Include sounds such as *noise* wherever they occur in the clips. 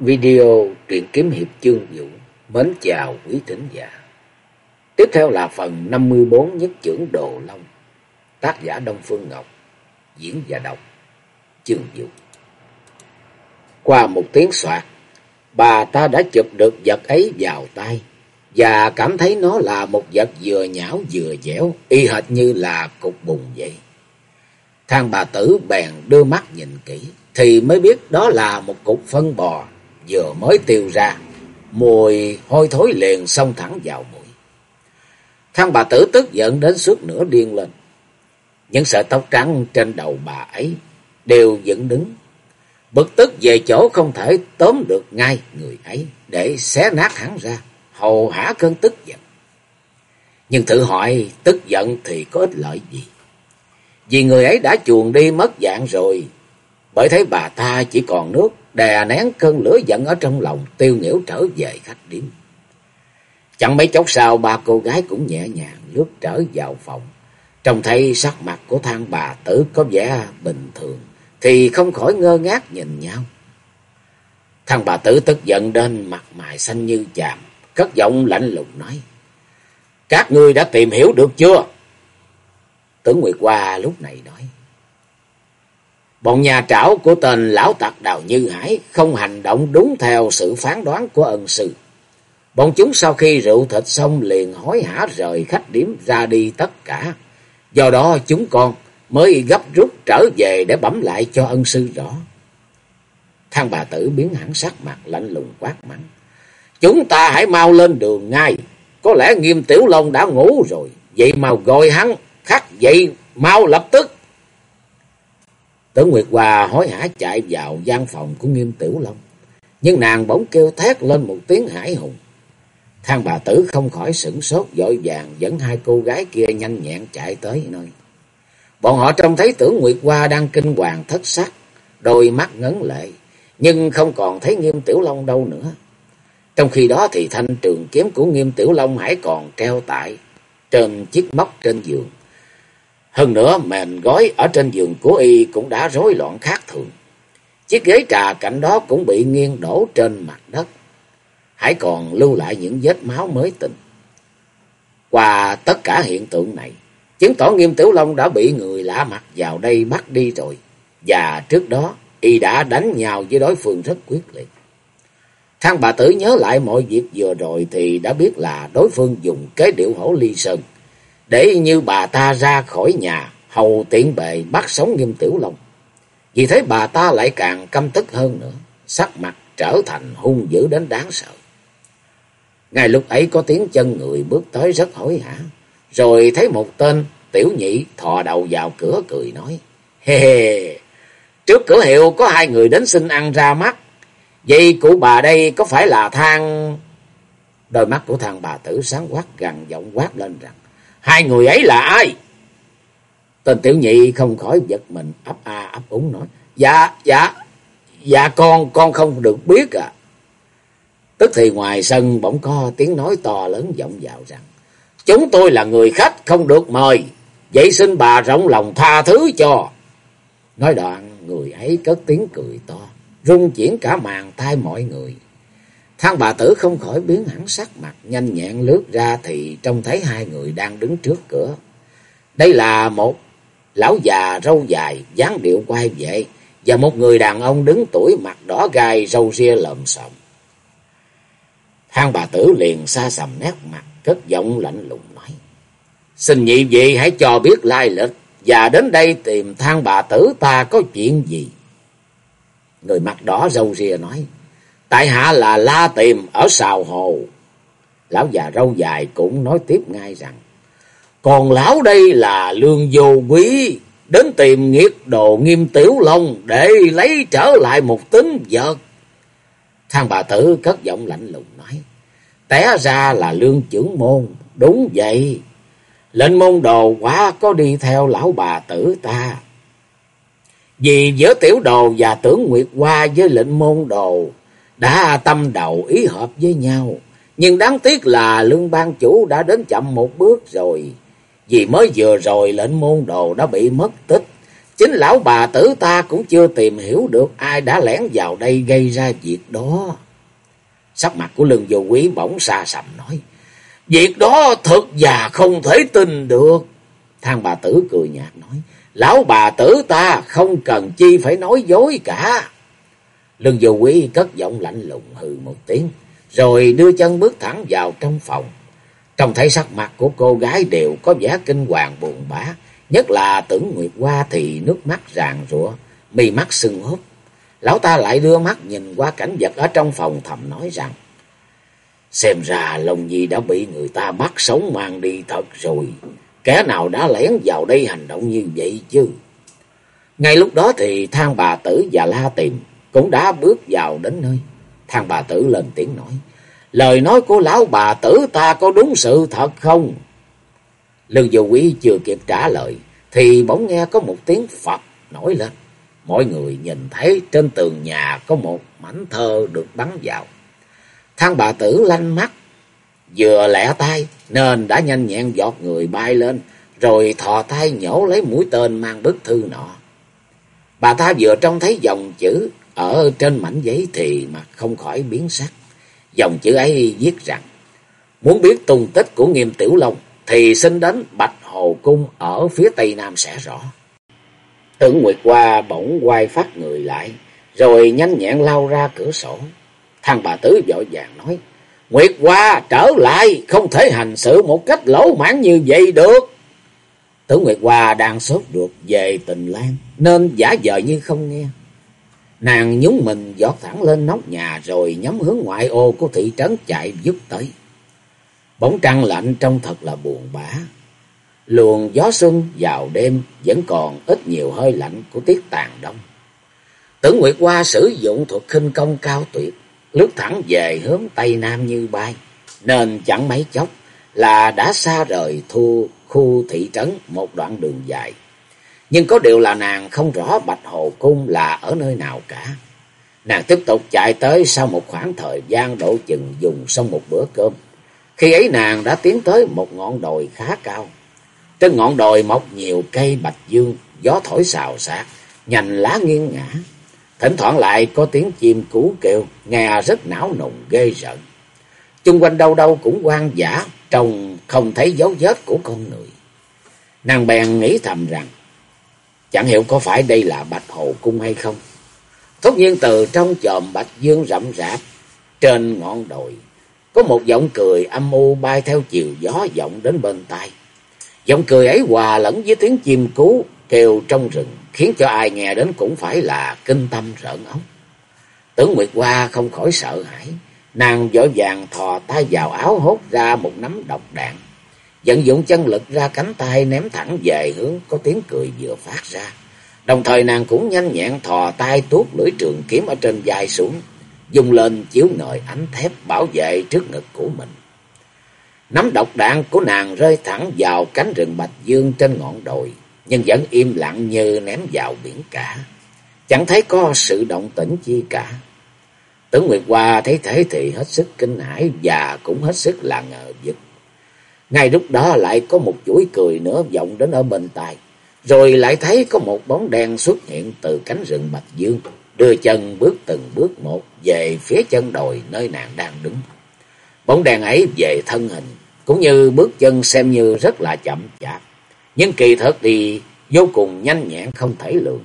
Video truyện kiếm hiệp chương vũ. Mến chào quý thính giả. Tiếp theo là phần 54 nhất trưởng Đồ Long. Tác giả Đông Phương Ngọc. Diễn và đọc. Chương vũ. Qua một tiếng soạt, Bà ta đã chụp được vật ấy vào tay Và cảm thấy nó là một vật vừa nhão vừa dẻo, Y hệt như là cục bùn vậy. Thang bà tử bèn đưa mắt nhìn kỹ Thì mới biết đó là một cục phân bò vừa mới tiêu ra, mùi hôi thối liền xông thẳng vào mũi. Thằng bà tử tức giận đến suốt nửa điên lên. Những sợi tóc trắng trên đầu bà ấy đều dựng đứng. Bực tức về chỗ không thể tóm được ngay người ấy để xé nát hắn ra, hầu hả cơn tức giận. Nhưng thử hỏi tức giận thì có ích lợi gì? Vì người ấy đã chuồn đi mất dạng rồi, bởi thấy bà ta chỉ còn nước đè nén cơn lửa giận ở trong lòng, tiêu nhiễu trở về khách điếm. Chẳng mấy chốc sau, ba cô gái cũng nhẹ nhàng lướt trở vào phòng. Trông thấy sắc mặt của thang bà tử có vẻ bình thường, thì không khỏi ngơ ngác nhìn nhau. Thằng bà tử tức giận đến mặt mày xanh như chàm, cất giọng lạnh lùng nói. Các ngươi đã tìm hiểu được chưa? Tưởng Nguyệt Hoa lúc này nói. Bọn nhà trảo của tên lão tặc Đào Như Hải không hành động đúng theo sự phán đoán của ân sư. Bọn chúng sau khi rượu thịt xong liền hối hả rời khách điểm ra đi tất cả. Do đó chúng con mới gấp rút trở về để bẩm lại cho ân sư rõ. Thang bà tử biến hẳn sắc mặt lạnh lùng quát mắng. Chúng ta hãy mau lên đường ngay. Có lẽ nghiêm tiểu long đã ngủ rồi. Vậy mà gọi hắn khắc dậy, mau lập tức. Tưởng Nguyệt Hòa hối hả chạy vào gian phòng của Nghiêm Tiểu Long. Nhưng nàng bỗng kêu thét lên một tiếng hải hùng. Thang bà tử không khỏi sửng sốt dội vàng dẫn hai cô gái kia nhanh nhẹn chạy tới nơi. Bọn họ trông thấy tưởng Nguyệt Hoa đang kinh hoàng thất sắc, đôi mắt ngấn lệ, nhưng không còn thấy Nghiêm Tiểu Long đâu nữa. Trong khi đó thì thanh trường kiếm của Nghiêm Tiểu Long hãy còn treo tại trên chiếc móc trên giường. Hơn nữa mền gói ở trên giường của y cũng đã rối loạn khác thường. Chiếc ghế trà cạnh đó cũng bị nghiêng đổ trên mặt đất. Hãy còn lưu lại những vết máu mới tình. Qua tất cả hiện tượng này, chứng tỏ Nghiêm Tiểu Long đã bị người lạ mặt vào đây bắt đi rồi. Và trước đó, y đã đánh nhau với đối phương rất quyết liệt. Thang bà tử nhớ lại mọi việc vừa rồi thì đã biết là đối phương dùng kế điệu hổ ly sơn để như bà ta ra khỏi nhà, hầu tiện bề bắt sống nghiêm tiểu long. Vì thế bà ta lại càng căm tức hơn nữa, sắc mặt trở thành hung dữ đến đáng sợ. Ngay lúc ấy có tiếng chân người bước tới rất hối hả, rồi thấy một tên tiểu nhị thò đầu vào cửa cười nói, Hê hê, trước cửa hiệu có hai người đến xin ăn ra mắt, vậy cụ bà đây có phải là thang... Đôi mắt của thằng bà tử sáng quát gằn giọng quát lên rằng, Hai người ấy là ai? Tên tiểu nhị không khỏi giật mình ấp a ấp úng nói. Dạ, dạ, dạ con, con không được biết à. Tức thì ngoài sân bỗng có tiếng nói to lớn vọng vào rằng. Chúng tôi là người khách không được mời. Vậy xin bà rộng lòng tha thứ cho. Nói đoạn người ấy cất tiếng cười to. Rung chuyển cả màn tai mọi người. Thang bà tử không khỏi biến hẳn sắc mặt, nhanh nhẹn lướt ra thì trông thấy hai người đang đứng trước cửa. Đây là một lão già râu dài, dáng điệu quay vệ, và một người đàn ông đứng tuổi mặt đỏ gai, râu ria lợm xộm. Thang bà tử liền xa sầm nét mặt, cất giọng lạnh lùng nói. Xin nhị vị hãy cho biết lai lịch, và đến đây tìm thang bà tử ta có chuyện gì? Người mặt đỏ râu ria nói. Tại hạ là La Tìm ở Sào Hồ. Lão già râu dài cũng nói tiếp ngay rằng. Còn lão đây là lương vô quý. Đến tìm nghiệt đồ nghiêm tiểu long để lấy trở lại một tính vật. Thang bà tử cất giọng lạnh lùng nói. Té ra là lương trưởng môn. Đúng vậy. Lệnh môn đồ quá có đi theo lão bà tử ta. Vì giữa tiểu đồ và tưởng Nguyệt qua với lệnh môn đồ đã tâm đầu ý hợp với nhau. Nhưng đáng tiếc là lương ban chủ đã đến chậm một bước rồi. Vì mới vừa rồi lệnh môn đồ đã bị mất tích. Chính lão bà tử ta cũng chưa tìm hiểu được ai đã lẻn vào đây gây ra việc đó. Sắc mặt của lương vô quý bỗng xa sầm nói. Việc đó thật và không thể tin được. Thang bà tử cười nhạt nói. Lão bà tử ta không cần chi phải nói dối cả. Lương vô quý cất giọng lạnh lùng hừ một tiếng. Rồi đưa chân bước thẳng vào trong phòng. trong thấy sắc mặt của cô gái đều có vẻ kinh hoàng buồn bã. Nhất là tưởng Nguyệt Hoa thì nước mắt ràng rụa, mì mắt sưng húp. Lão ta lại đưa mắt nhìn qua cảnh vật ở trong phòng thầm nói rằng. Xem ra lòng Nhi đã bị người ta bắt sống mang đi thật rồi. Kẻ nào đã lén vào đây hành động như vậy chứ? Ngay lúc đó thì thang bà tử và la tìm cũng đã bước vào đến nơi. Thang bà tử lên tiếng nói. Lời nói của lão bà tử ta có đúng sự thật không? Lưu Dù Quý chưa kịp trả lời, thì bỗng nghe có một tiếng Phật nổi lên. Mọi người nhìn thấy trên tường nhà có một mảnh thơ được bắn vào. Thang bà tử lanh mắt, vừa lẹ tay nên đã nhanh nhẹn giọt người bay lên, rồi thò tay nhổ lấy mũi tên mang bức thư nọ. Bà ta vừa trông thấy dòng chữ ở trên mảnh giấy thì mặt không khỏi biến sắc. Dòng chữ ấy viết rằng, muốn biết tung tích của nghiêm tiểu long thì xin đến Bạch Hồ Cung ở phía tây nam sẽ rõ. Tưởng Nguyệt Hoa bỗng quay phát người lại, rồi nhanh nhẹn lao ra cửa sổ. Thằng bà Tứ vội vàng nói, Nguyệt Hoa trở lại, không thể hành xử một cách lỗ mãn như vậy được. Tưởng Nguyệt Hoa đang sốt ruột về tình lan, nên giả vờ như không nghe. Nàng nhúng mình giọt thẳng lên nóc nhà rồi nhắm hướng ngoại ô của thị trấn chạy giúp tới. Bóng trăng lạnh trông thật là buồn bã. Luồng gió xuân vào đêm vẫn còn ít nhiều hơi lạnh của tiết tàn đông. Tưởng Nguyệt Hoa sử dụng thuật khinh công cao tuyệt, lướt thẳng về hướng Tây Nam như bay, nên chẳng mấy chốc là đã xa rời thu khu thị trấn một đoạn đường dài. Nhưng có điều là nàng không rõ Bạch Hồ Cung là ở nơi nào cả. Nàng tiếp tục chạy tới sau một khoảng thời gian độ chừng dùng xong một bữa cơm. Khi ấy nàng đã tiến tới một ngọn đồi khá cao. Trên ngọn đồi mọc nhiều cây bạch dương, gió thổi xào xạc, nhành lá nghiêng ngã. Thỉnh thoảng lại có tiếng chim cú kêu, nghe rất não nùng ghê rợn. Chung quanh đâu đâu cũng quan giả, trông không thấy dấu vết của con người. Nàng bèn nghĩ thầm rằng, chẳng hiểu có phải đây là Bạch Hồ Cung hay không. Tất nhiên từ trong chòm bạch dương rậm rạp, trên ngọn đồi, có một giọng cười âm u bay theo chiều gió vọng đến bên tai. Giọng cười ấy hòa lẫn với tiếng chim cú kêu trong rừng, khiến cho ai nghe đến cũng phải là kinh tâm rợn ống. Tưởng Nguyệt Hoa không khỏi sợ hãi, nàng vội vàng thò tay vào áo hốt ra một nắm độc đạn, vận dụng chân lực ra cánh tay ném thẳng về hướng có tiếng cười vừa phát ra. Đồng thời nàng cũng nhanh nhẹn thò tay tuốt lưỡi trường kiếm ở trên vai xuống, dùng lên chiếu ngời ánh thép bảo vệ trước ngực của mình. Nắm độc đạn của nàng rơi thẳng vào cánh rừng bạch dương trên ngọn đồi, nhưng vẫn im lặng như ném vào biển cả. Chẳng thấy có sự động tĩnh chi cả. Tưởng Nguyệt Hoa thấy thế thì hết sức kinh hãi và cũng hết sức là ngờ vực. Ngay lúc đó lại có một chuỗi cười nữa vọng đến ở bên tai. Rồi lại thấy có một bóng đen xuất hiện từ cánh rừng Bạch Dương đưa chân bước từng bước một về phía chân đồi nơi nàng đang đứng. Bóng đèn ấy về thân hình, cũng như bước chân xem như rất là chậm chạp, nhưng kỳ thật thì vô cùng nhanh nhẹn không thể lượng.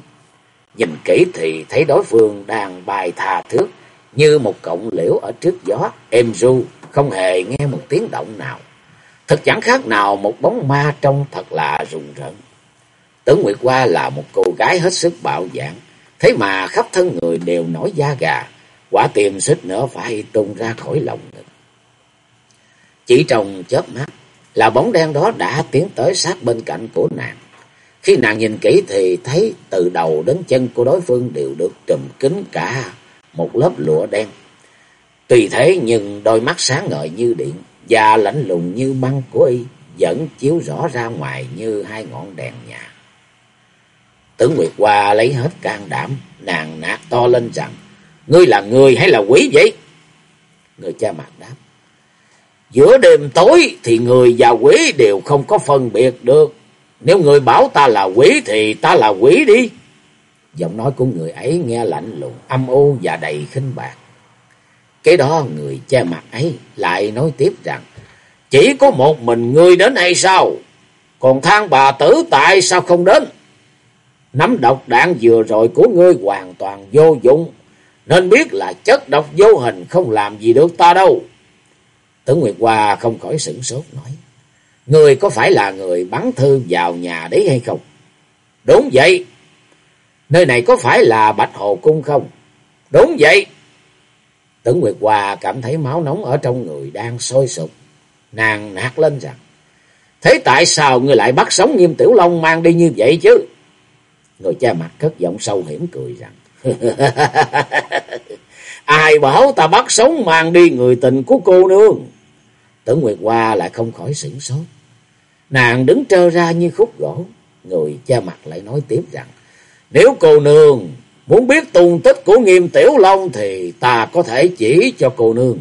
Nhìn kỹ thì thấy đối phương đang bài thà thước như một cọng liễu ở trước gió, êm ru, không hề nghe một tiếng động nào. Thật chẳng khác nào một bóng ma trông thật là rùng rợn. Tưởng Nguyệt Hoa là một cô gái hết sức bạo dạn, Thế mà khắp thân người đều nổi da gà, quả tim xích nữa phải tung ra khỏi lòng ngực. Chỉ trong chớp mắt là bóng đen đó đã tiến tới sát bên cạnh của nàng. Khi nàng nhìn kỹ thì thấy từ đầu đến chân của đối phương đều được trùm kín cả một lớp lụa đen. Tùy thế nhưng đôi mắt sáng ngời như điện và lạnh lùng như băng của y vẫn chiếu rõ ra ngoài như hai ngọn đèn nhà. Tưởng Nguyệt Hoa lấy hết can đảm, nàng nạt to lên rằng, ngươi là người hay là quỷ vậy? Người cha mặt đáp, giữa đêm tối thì người và quỷ đều không có phân biệt được. Nếu người bảo ta là quỷ thì ta là quỷ đi. Giọng nói của người ấy nghe lạnh lùng, âm u và đầy khinh bạc. Cái đó người che mặt ấy lại nói tiếp rằng, chỉ có một mình ngươi đến hay sao? Còn thang bà tử tại sao không đến? Nắm độc đạn vừa rồi của ngươi hoàn toàn vô dụng, nên biết là chất độc vô hình không làm gì được ta đâu. Tử Nguyệt Hoa không khỏi sửng sốt nói, Ngươi có phải là người bắn thư vào nhà đấy hay không? Đúng vậy. Nơi này có phải là Bạch Hồ Cung không? Đúng vậy. Tử Nguyệt Hoa cảm thấy máu nóng ở trong người đang sôi sục. Nàng nạt lên rằng, Thế tại sao người lại bắt sống nghiêm tiểu long mang đi như vậy chứ? Người cha mặt cất giọng sâu hiểm cười rằng, *laughs* Ai bảo ta bắt sống mang đi người tình của cô nương? Tử Nguyệt Hoa lại không khỏi sửng sốt. Nàng đứng trơ ra như khúc gỗ. Người cha mặt lại nói tiếp rằng, Nếu cô nương muốn biết tung tích của nghiêm tiểu long thì ta có thể chỉ cho cô nương.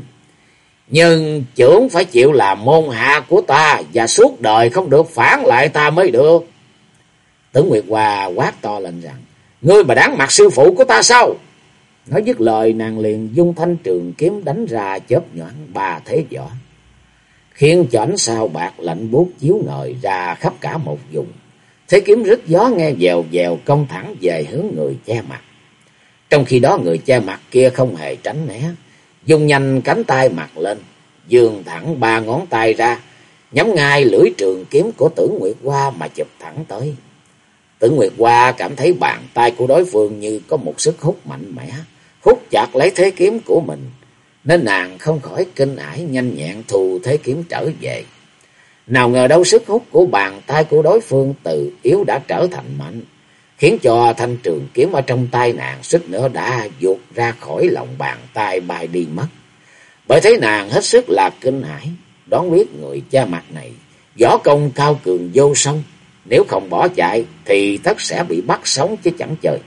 Nhưng trưởng phải chịu làm môn hạ của ta và suốt đời không được phản lại ta mới được. Tấn Nguyệt Hòa quát to lên rằng, Ngươi mà đáng mặt sư phụ của ta sao? Nói dứt lời nàng liền dung thanh trường kiếm đánh ra chớp nhoảng ba thế võ. Khiến cho ánh sao bạc lạnh buốt chiếu ngời ra khắp cả một vùng. Thế kiếm rít gió nghe dèo dèo công thẳng về hướng người che mặt. Trong khi đó người che mặt kia không hề tránh né, dùng nhanh cánh tay mặt lên, dường thẳng ba ngón tay ra, nhắm ngay lưỡi trường kiếm của tử Nguyệt Hoa mà chụp thẳng tới. Tử Nguyệt Hoa cảm thấy bàn tay của đối phương như có một sức hút mạnh mẽ, hút chặt lấy thế kiếm của mình, nên nàng không khỏi kinh ải nhanh nhẹn thù thế kiếm trở về. Nào ngờ đâu sức hút của bàn tay của đối phương từ yếu đã trở thành mạnh, khiến cho thanh trường kiếm ở trong tay nàng suýt nữa đã vụt ra khỏi lòng bàn tay bay đi mất. Bởi thế nàng hết sức là kinh hãi, đoán biết người cha mặt này, võ công cao cường vô song, nếu không bỏ chạy thì tất sẽ bị bắt sống chứ chẳng chơi.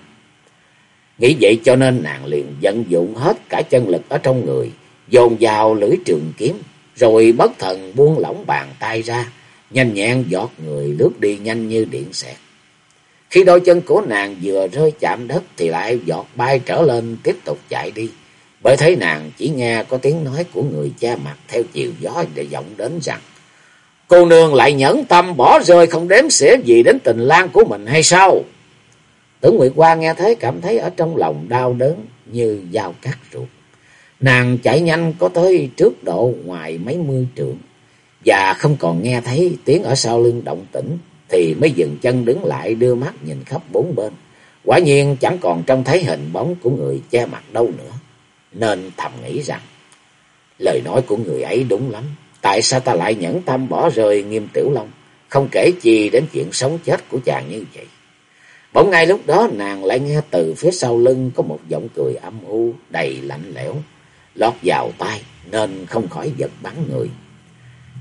Nghĩ vậy cho nên nàng liền vận dụng hết cả chân lực ở trong người, dồn vào lưỡi trường kiếm, rồi bất thần buông lỏng bàn tay ra, nhanh nhẹn giọt người lướt đi nhanh như điện xẹt. Khi đôi chân của nàng vừa rơi chạm đất thì lại giọt bay trở lên, tiếp tục chạy đi. Bởi thấy nàng chỉ nghe có tiếng nói của người cha mặt theo chiều gió để vọng đến rằng, Cô nương lại nhẫn tâm bỏ rơi không đếm xỉa gì đến tình lang của mình hay sao? tưởng Nguyệt Hoa nghe thấy cảm thấy ở trong lòng đau đớn như dao cắt ruột. Nàng chạy nhanh có tới trước độ ngoài mấy mươi trượng và không còn nghe thấy tiếng ở sau lưng động tĩnh thì mới dừng chân đứng lại đưa mắt nhìn khắp bốn bên. Quả nhiên chẳng còn trông thấy hình bóng của người che mặt đâu nữa. Nên thầm nghĩ rằng lời nói của người ấy đúng lắm. Tại sao ta lại nhẫn tâm bỏ rơi nghiêm tiểu long, không kể chi đến chuyện sống chết của chàng như vậy. Bỗng ngay lúc đó nàng lại nghe từ phía sau lưng có một giọng cười âm u đầy lạnh lẽo, lọt vào tai nên không khỏi giật bắn người.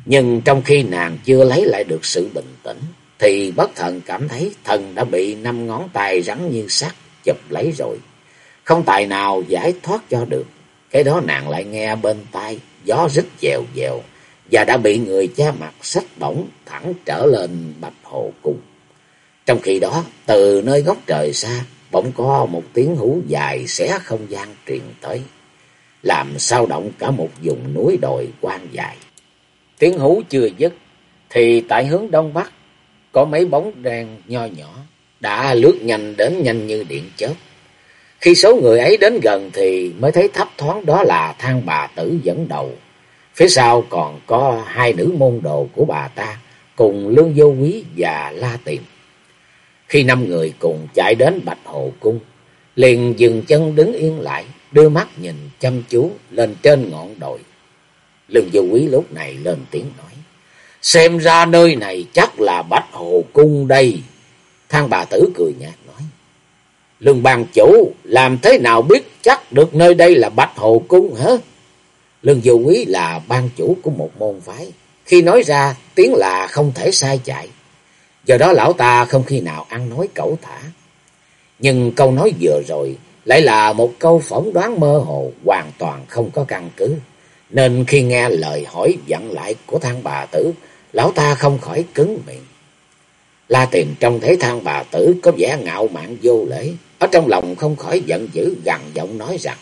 Nhưng trong khi nàng chưa lấy lại được sự bình tĩnh, thì bất thần cảm thấy thần đã bị năm ngón tay rắn như sắt chụp lấy rồi. Không tài nào giải thoát cho được. Cái đó nàng lại nghe bên tai, gió rít dèo dèo, và đã bị người cha mặt sách bổng thẳng trở lên bạch hồ cung. Trong khi đó, từ nơi góc trời xa, bỗng có một tiếng hú dài xé không gian truyền tới, làm sao động cả một vùng núi đồi quan dài. Tiếng hú chưa dứt, thì tại hướng đông bắc, có mấy bóng đen nho nhỏ, đã lướt nhanh đến nhanh như điện chớp. Khi số người ấy đến gần thì mới thấy thấp thoáng đó là thang bà tử dẫn đầu. Phía sau còn có hai nữ môn đồ của bà ta, cùng Lương Vô Quý và La Tiệm. Khi năm người cùng chạy đến Bạch Hồ Cung, liền dừng chân đứng yên lại, đưa mắt nhìn chăm chú lên trên ngọn đồi. Lương Vô Quý lúc này lên tiếng nói, xem ra nơi này chắc là bách Hồ Cung đây. Thang bà tử cười nhạt nói, Lương bàn chủ, làm thế nào biết chắc được nơi đây là bách Hồ Cung hả? Lương Vô Quý là ban chủ của một môn phái, khi nói ra tiếng là không thể sai chạy. Do đó lão ta không khi nào ăn nói cẩu thả. Nhưng câu nói vừa rồi lại là một câu phỏng đoán mơ hồ hoàn toàn không có căn cứ. Nên khi nghe lời hỏi dặn lại của thang bà tử, lão ta không khỏi cứng miệng. La tiền trong thấy thang bà tử có vẻ ngạo mạn vô lễ. Ở trong lòng không khỏi giận dữ, gằn giọng nói rằng.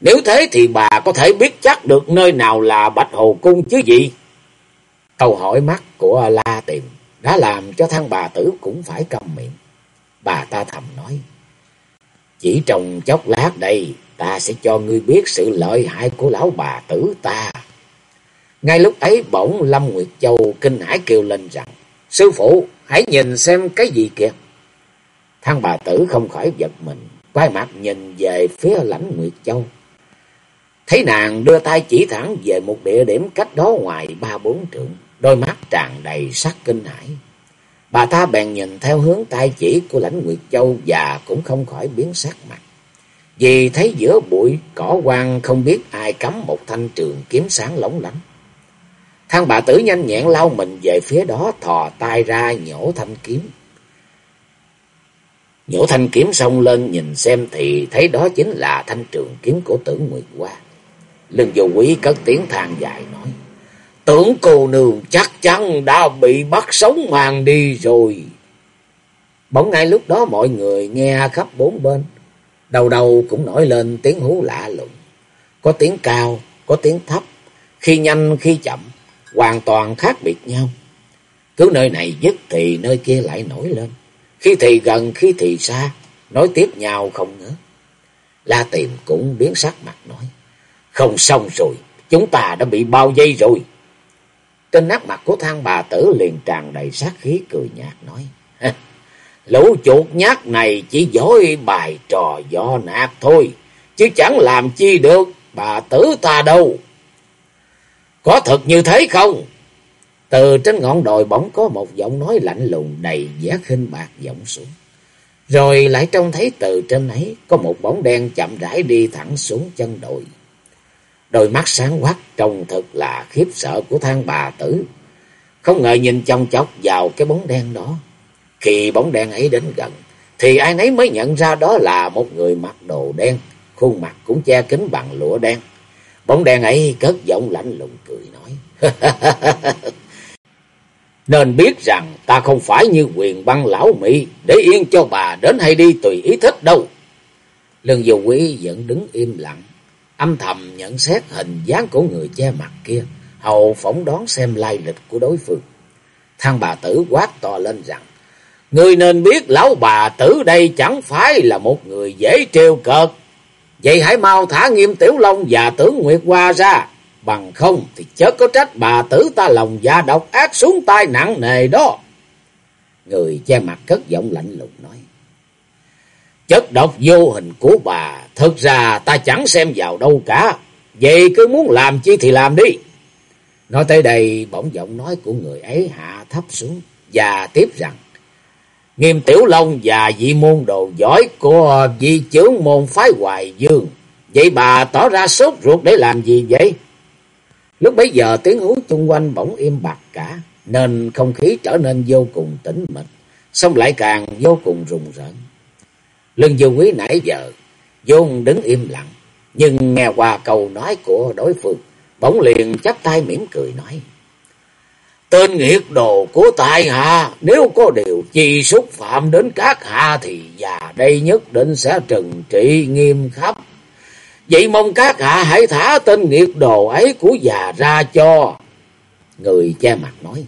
Nếu thế thì bà có thể biết chắc được nơi nào là Bạch Hồ Cung chứ gì? Câu hỏi mắt của La tiền đã làm cho thang bà tử cũng phải câm miệng. Bà ta thầm nói. Chỉ trong chốc lát đây, ta sẽ cho ngươi biết sự lợi hại của lão bà tử ta. Ngay lúc ấy bỗng Lâm Nguyệt Châu kinh hãi kêu lên rằng, Sư phụ, hãy nhìn xem cái gì kìa. Thằng bà tử không khỏi giật mình, quay mặt nhìn về phía lãnh Nguyệt Châu. Thấy nàng đưa tay chỉ thẳng về một địa điểm cách đó ngoài ba bốn trượng, đôi mắt tràn đầy sắc kinh hãi. Bà ta bèn nhìn theo hướng tay chỉ của lãnh Nguyệt Châu và cũng không khỏi biến sắc mặt. Vì thấy giữa bụi cỏ quang không biết ai cắm một thanh trường kiếm sáng lóng lánh. Thang bà tử nhanh nhẹn lao mình về phía đó thò tay ra nhổ thanh kiếm. Nhổ thanh kiếm xong lên nhìn xem thì thấy đó chính là thanh trường kiếm của tử Nguyệt Hoa. Lưng vô quý cất tiếng than dài nói. Tưởng cô nương chắc chắn đã bị bắt sống mang đi rồi. Bỗng ngay lúc đó mọi người nghe khắp bốn bên. Đầu đầu cũng nổi lên tiếng hú lạ lùng. Có tiếng cao, có tiếng thấp, khi nhanh khi chậm, hoàn toàn khác biệt nhau. Cứ nơi này dứt thì nơi kia lại nổi lên. Khi thì gần, khi thì xa, nói tiếp nhau không ngớ. La tìm cũng biến sắc mặt nói. Không xong rồi, chúng ta đã bị bao dây rồi. Trên nát mặt của thang bà tử liền tràn đầy sát khí cười nhạt nói. *laughs* Lũ chuột nhát này chỉ dối bài trò do nạt thôi, chứ chẳng làm chi được bà tử ta đâu. Có thật như thế không? Từ trên ngọn đồi bỗng có một giọng nói lạnh lùng đầy vẻ khinh bạc vọng xuống. Rồi lại trông thấy từ trên ấy có một bóng đen chậm rãi đi thẳng xuống chân đồi. Đôi mắt sáng quắc trông thật là khiếp sợ của thang bà tử. Không ngờ nhìn chong chọc vào cái bóng đen đó. Khi bóng đen ấy đến gần, thì ai nấy mới nhận ra đó là một người mặc đồ đen, khuôn mặt cũng che kín bằng lụa đen. Bóng đen ấy cất giọng lạnh lùng cười nói. *laughs* Nên biết rằng ta không phải như quyền băng lão Mỹ để yên cho bà đến hay đi tùy ý thích đâu. Lương dù quý vẫn đứng im lặng, âm thầm nhận xét hình dáng của người che mặt kia, hầu phỏng đoán xem lai lịch của đối phương. Thằng bà tử quát to lên rằng, Ngươi nên biết lão bà tử đây chẳng phải là một người dễ trêu cợt. Vậy hãy mau thả nghiêm tiểu long và tưởng Nguyệt Hoa ra. Bằng không thì chớ có trách bà tử ta lòng dạ độc ác xuống tay nặng nề đó. Người che mặt cất giọng lạnh lùng nói. Chất độc vô hình của bà, thực ra ta chẳng xem vào đâu cả. Vậy cứ muốn làm chi thì làm đi. Nói tới đây, bỗng giọng nói của người ấy hạ thấp xuống và tiếp rằng. Nghiêm Tiểu Long và vị môn đồ giỏi của vị trưởng môn phái Hoài Dương. Vậy bà tỏ ra sốt ruột để làm gì vậy? Lúc bấy giờ tiếng hú chung quanh bỗng im bặt cả, nên không khí trở nên vô cùng tĩnh mịch, xong lại càng vô cùng rùng rợn. Lương Dương Quý nãy giờ, vốn đứng im lặng, nhưng nghe qua câu nói của đối phương, bỗng liền chắp tay mỉm cười nói. Tên nghiệt đồ của tại hạ, nếu có điều chi xúc phạm đến các hạ thì già đây nhất định sẽ trừng trị nghiêm khắc. Vậy mong các hạ hãy thả tên nghiệt đồ ấy của già ra cho. Người che mặt nói,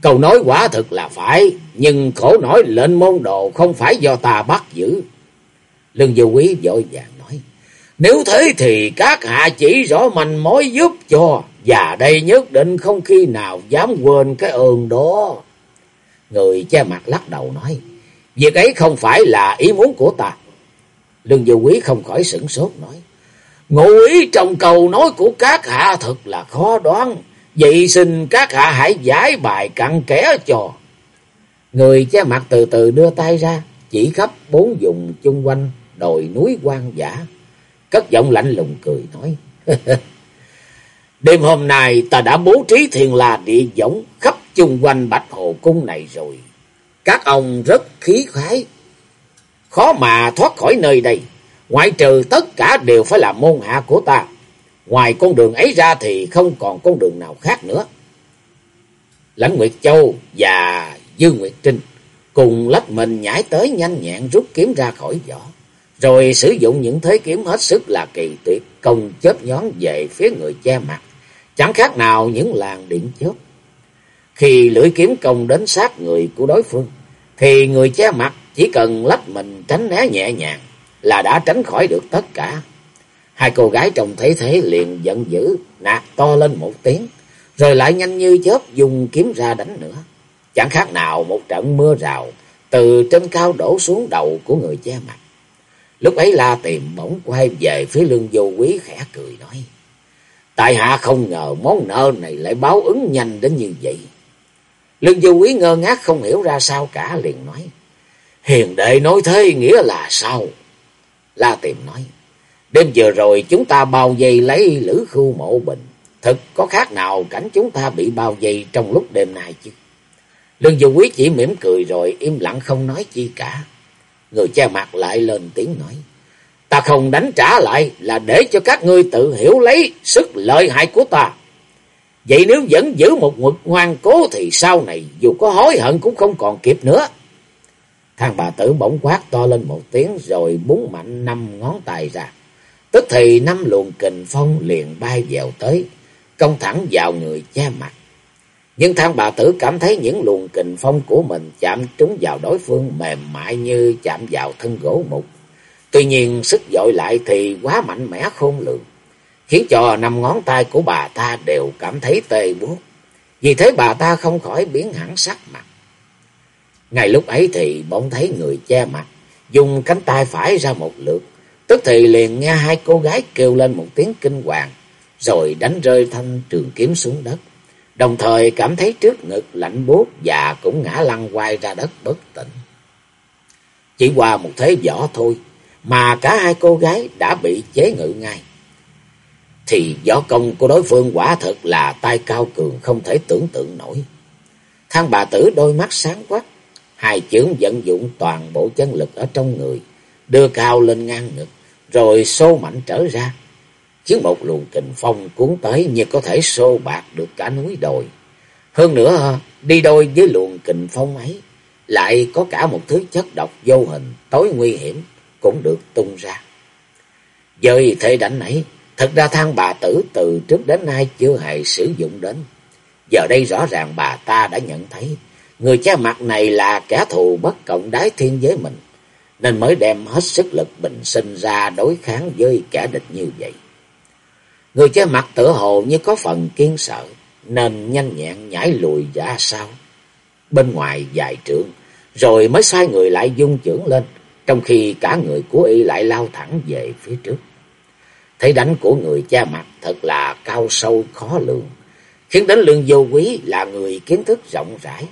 câu nói quả thực là phải, nhưng khổ nổi lệnh môn đồ không phải do ta bắt giữ. Lương Vô Quý vội vàng nói, nếu thế thì các hạ chỉ rõ manh mối giúp cho. Và đây nhất định không khi nào dám quên cái ơn đó. Người che mặt lắc đầu nói. Việc ấy không phải là ý muốn của ta. Lương Dư Quý không khỏi sửng sốt nói. Ngụ ý trong câu nói của các hạ thật là khó đoán. Vậy xin các hạ hãy giải bài cặn kẽ cho. Người che mặt từ từ đưa tay ra. Chỉ khắp bốn vùng chung quanh đồi núi quan giả. Cất giọng lạnh lùng cười nói. *laughs* Đêm hôm nay ta đã bố trí thiền là địa giống khắp chung quanh Bạch Hồ Cung này rồi. Các ông rất khí khái, khó mà thoát khỏi nơi đây. Ngoại trừ tất cả đều phải là môn hạ của ta. Ngoài con đường ấy ra thì không còn con đường nào khác nữa. Lãnh Nguyệt Châu và Dư Nguyệt Trinh cùng lách mình nhảy tới nhanh nhẹn rút kiếm ra khỏi vỏ, rồi sử dụng những thế kiếm hết sức là kỳ tuyệt, công chớp nhón về phía người che mặt, chẳng khác nào những làn điện chớp. Khi lưỡi kiếm công đến sát người của đối phương, thì người che mặt chỉ cần lách mình tránh né nhẹ nhàng là đã tránh khỏi được tất cả. Hai cô gái trông thấy thế liền giận dữ, nạt to lên một tiếng, rồi lại nhanh như chớp dùng kiếm ra đánh nữa. Chẳng khác nào một trận mưa rào từ trên cao đổ xuống đầu của người che mặt. Lúc ấy La Tiềm bỗng quay về phía lương vô quý khẽ cười. Tại hạ không ngờ món nợ này lại báo ứng nhanh đến như vậy. Lương du quý ngơ ngác không hiểu ra sao cả, liền nói. Hiền đệ nói thế nghĩa là sao? La tìm nói. Đêm vừa rồi chúng ta bao vây lấy lữ khu mộ bình. Thật có khác nào cảnh chúng ta bị bao vây trong lúc đêm nay chứ? Lương du Quý chỉ mỉm cười rồi im lặng không nói chi cả. Người che mặt lại lên tiếng nói. Ta không đánh trả lại là để cho các ngươi tự hiểu lấy sức lợi hại của ta. Vậy nếu vẫn giữ một ngực ngoan cố thì sau này dù có hối hận cũng không còn kịp nữa. Thằng bà tử bỗng quát to lên một tiếng rồi búng mạnh năm ngón tay ra. Tức thì năm luồng kình phong liền bay dèo tới, công thẳng vào người che mặt. Nhưng thang bà tử cảm thấy những luồng kình phong của mình chạm trúng vào đối phương mềm mại như chạm vào thân gỗ mục. Tuy nhiên sức dội lại thì quá mạnh mẽ khôn lường, khiến cho năm ngón tay của bà ta đều cảm thấy tê buốt. Vì thế bà ta không khỏi biến hẳn sắc mặt. Ngay lúc ấy thì bỗng thấy người che mặt, dùng cánh tay phải ra một lượt, tức thì liền nghe hai cô gái kêu lên một tiếng kinh hoàng, rồi đánh rơi thanh trường kiếm xuống đất. Đồng thời cảm thấy trước ngực lạnh buốt và cũng ngã lăn quay ra đất bất tỉnh. Chỉ qua một thế võ thôi mà cả hai cô gái đã bị chế ngự ngay. Thì võ công của đối phương quả thật là tay cao cường không thể tưởng tượng nổi. Thang bà tử đôi mắt sáng quắc, hai chưởng vận dụng toàn bộ chân lực ở trong người, đưa cao lên ngang ngực, rồi xô mạnh trở ra, chiếc một luồng kình phong cuốn tới như có thể xô bạc được cả núi đồi. Hơn nữa, đi đôi với luồng kình phong ấy, lại có cả một thứ chất độc vô hình, tối nguy hiểm, cũng được tung ra. Với thế đánh ấy, thật ra thang bà tử từ trước đến nay chưa hề sử dụng đến. Giờ đây rõ ràng bà ta đã nhận thấy, người cha mặt này là kẻ thù bất cộng đái thiên với mình, nên mới đem hết sức lực bình sinh ra đối kháng với kẻ địch như vậy. Người che mặt tự hồ như có phần kiên sợ, nên nhanh nhẹn nhảy lùi ra sau. Bên ngoài dài trượng, rồi mới xoay người lại dung trưởng lên, trong khi cả người của y lại lao thẳng về phía trước. Thấy đánh của người cha mặt thật là cao sâu khó lường, khiến đến lương vô quý là người kiến thức rộng rãi.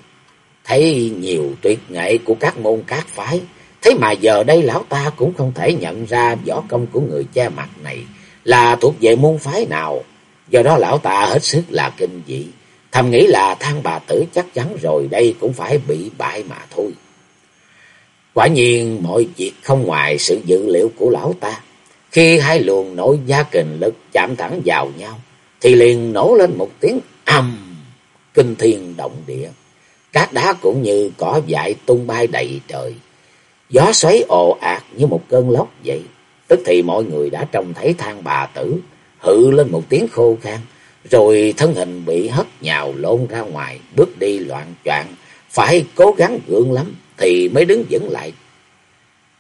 Thấy nhiều tuyệt nghệ của các môn các phái, thế mà giờ đây lão ta cũng không thể nhận ra võ công của người cha mặt này là thuộc về môn phái nào. Do đó lão ta hết sức là kinh dị, thầm nghĩ là thang bà tử chắc chắn rồi đây cũng phải bị bại mà thôi. Quả nhiên mọi việc không ngoài sự dự liệu của lão ta. Khi hai luồng nổi gia kình lực chạm thẳng vào nhau, thì liền nổ lên một tiếng ầm, kinh thiên động địa. Các đá cũng như cỏ dại tung bay đầy trời. Gió xoáy ồ ạt như một cơn lốc vậy. Tức thì mọi người đã trông thấy thang bà tử, hự lên một tiếng khô khan, rồi thân hình bị hất nhào lộn ra ngoài, bước đi loạn choạng, phải cố gắng gượng lắm thì mới đứng vững lại.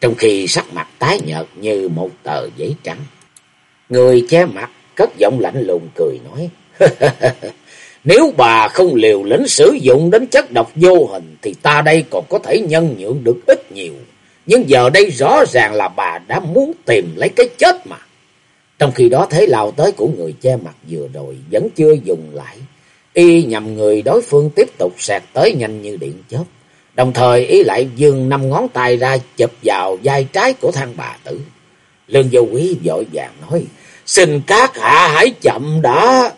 Trong khi sắc mặt tái nhợt như một tờ giấy trắng. Người che mặt cất giọng lạnh lùng cười nói. *laughs* Nếu bà không liều lĩnh sử dụng đến chất độc vô hình thì ta đây còn có thể nhân nhượng được ít nhiều. Nhưng giờ đây rõ ràng là bà đã muốn tìm lấy cái chết mà. Trong khi đó thế lao tới của người che mặt vừa rồi vẫn chưa dùng lại. Y nhằm người đối phương tiếp tục sạc tới nhanh như điện chớp. Đồng thời ý lại dương năm ngón tay ra chụp vào vai trái của thang bà tử. Lương vô quý vội vàng nói, xin các hạ hãy chậm đã.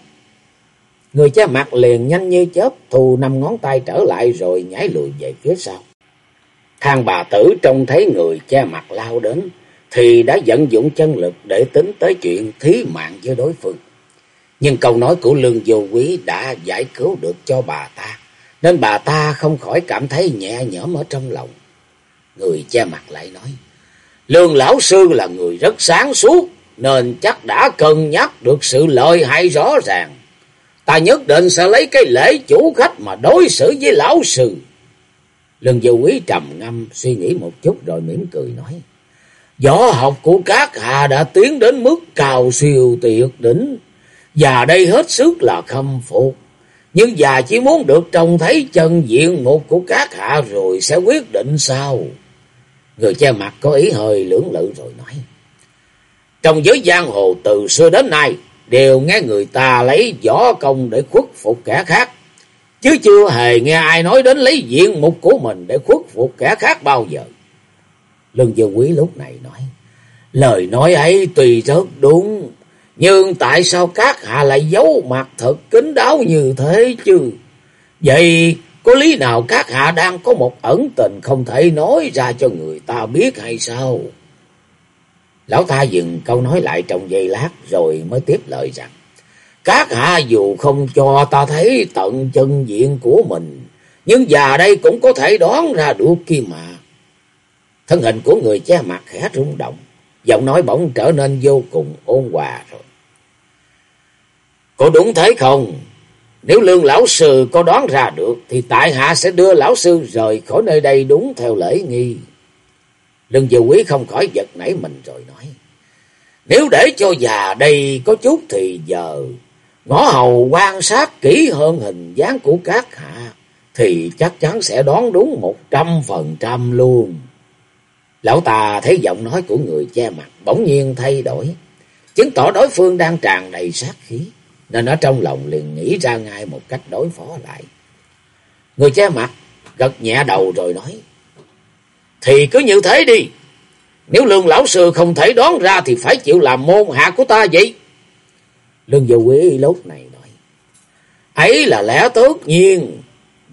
Người cha mặt liền nhanh như chớp, thu năm ngón tay trở lại rồi nhảy lùi về phía sau. Thang bà tử trông thấy người che mặt lao đến, thì đã vận dụng chân lực để tính tới chuyện thí mạng với đối phương. Nhưng câu nói của Lương Vô Quý đã giải cứu được cho bà ta, nên bà ta không khỏi cảm thấy nhẹ nhõm ở trong lòng. Người che mặt lại nói, Lương lão sư là người rất sáng suốt, nên chắc đã cân nhắc được sự lợi hại rõ ràng. Ta nhất định sẽ lấy cái lễ chủ khách mà đối xử với lão sư. Lương vô quý trầm ngâm suy nghĩ một chút rồi mỉm cười nói. Võ học của các hạ đã tiến đến mức cao siêu tuyệt đỉnh. Và đây hết sức là khâm phục. Nhưng già chỉ muốn được trông thấy chân diện một của các hạ rồi sẽ quyết định sao. Người che mặt có ý hơi lưỡng lự rồi nói. Trong giới giang hồ từ xưa đến nay, đều nghe người ta lấy võ công để khuất phục kẻ khác. Chứ chưa hề nghe ai nói đến lấy diện mục của mình để khuất phục kẻ khác bao giờ. Lương Dương Quý lúc này nói. Lời nói ấy tùy rất đúng. Nhưng tại sao các hạ lại giấu mặt thật kín đáo như thế chứ? Vậy có lý nào các hạ đang có một ẩn tình không thể nói ra cho người ta biết hay sao? Lão ta dừng câu nói lại trong giây lát rồi mới tiếp lời rằng. Các hạ dù không cho ta thấy tận chân diện của mình, nhưng già đây cũng có thể đoán ra được kia mà. Thân hình của người che mặt khẽ rung động, giọng nói bỗng trở nên vô cùng ôn hòa rồi. Có đúng thế không? Nếu lương lão sư có đoán ra được, thì tại hạ sẽ đưa lão sư rời khỏi nơi đây đúng theo lễ nghi. Lương diệu Quý không khỏi giật nảy mình rồi nói. Nếu để cho già đây có chút thì giờ, ngõ hầu quan sát kỹ hơn hình dáng của các hạ, thì chắc chắn sẽ đoán đúng một trăm phần trăm luôn. Lão ta thấy giọng nói của người che mặt bỗng nhiên thay đổi, chứng tỏ đối phương đang tràn đầy sát khí, nên ở trong lòng liền nghĩ ra ngay một cách đối phó lại. Người che mặt gật nhẹ đầu rồi nói, Thì cứ như thế đi, nếu lương lão sư không thể đoán ra thì phải chịu làm môn hạ của ta vậy. Lương Dầu Quý lúc này nói, ấy là lẽ tất nhiên,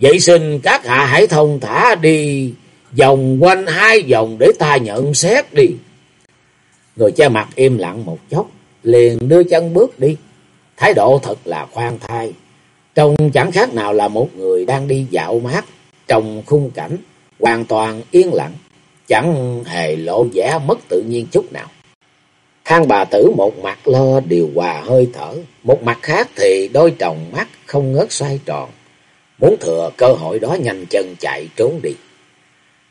vậy xin các hạ hãy thông thả đi vòng quanh hai vòng để ta nhận xét đi. Người che mặt im lặng một chốc, liền đưa chân bước đi. Thái độ thật là khoan thai. Trông chẳng khác nào là một người đang đi dạo mát trong khung cảnh hoàn toàn yên lặng, chẳng hề lộ vẻ mất tự nhiên chút nào. Thang bà tử một mặt lo điều hòa hơi thở, một mặt khác thì đôi tròng mắt không ngớt xoay tròn, muốn thừa cơ hội đó nhanh chân chạy trốn đi.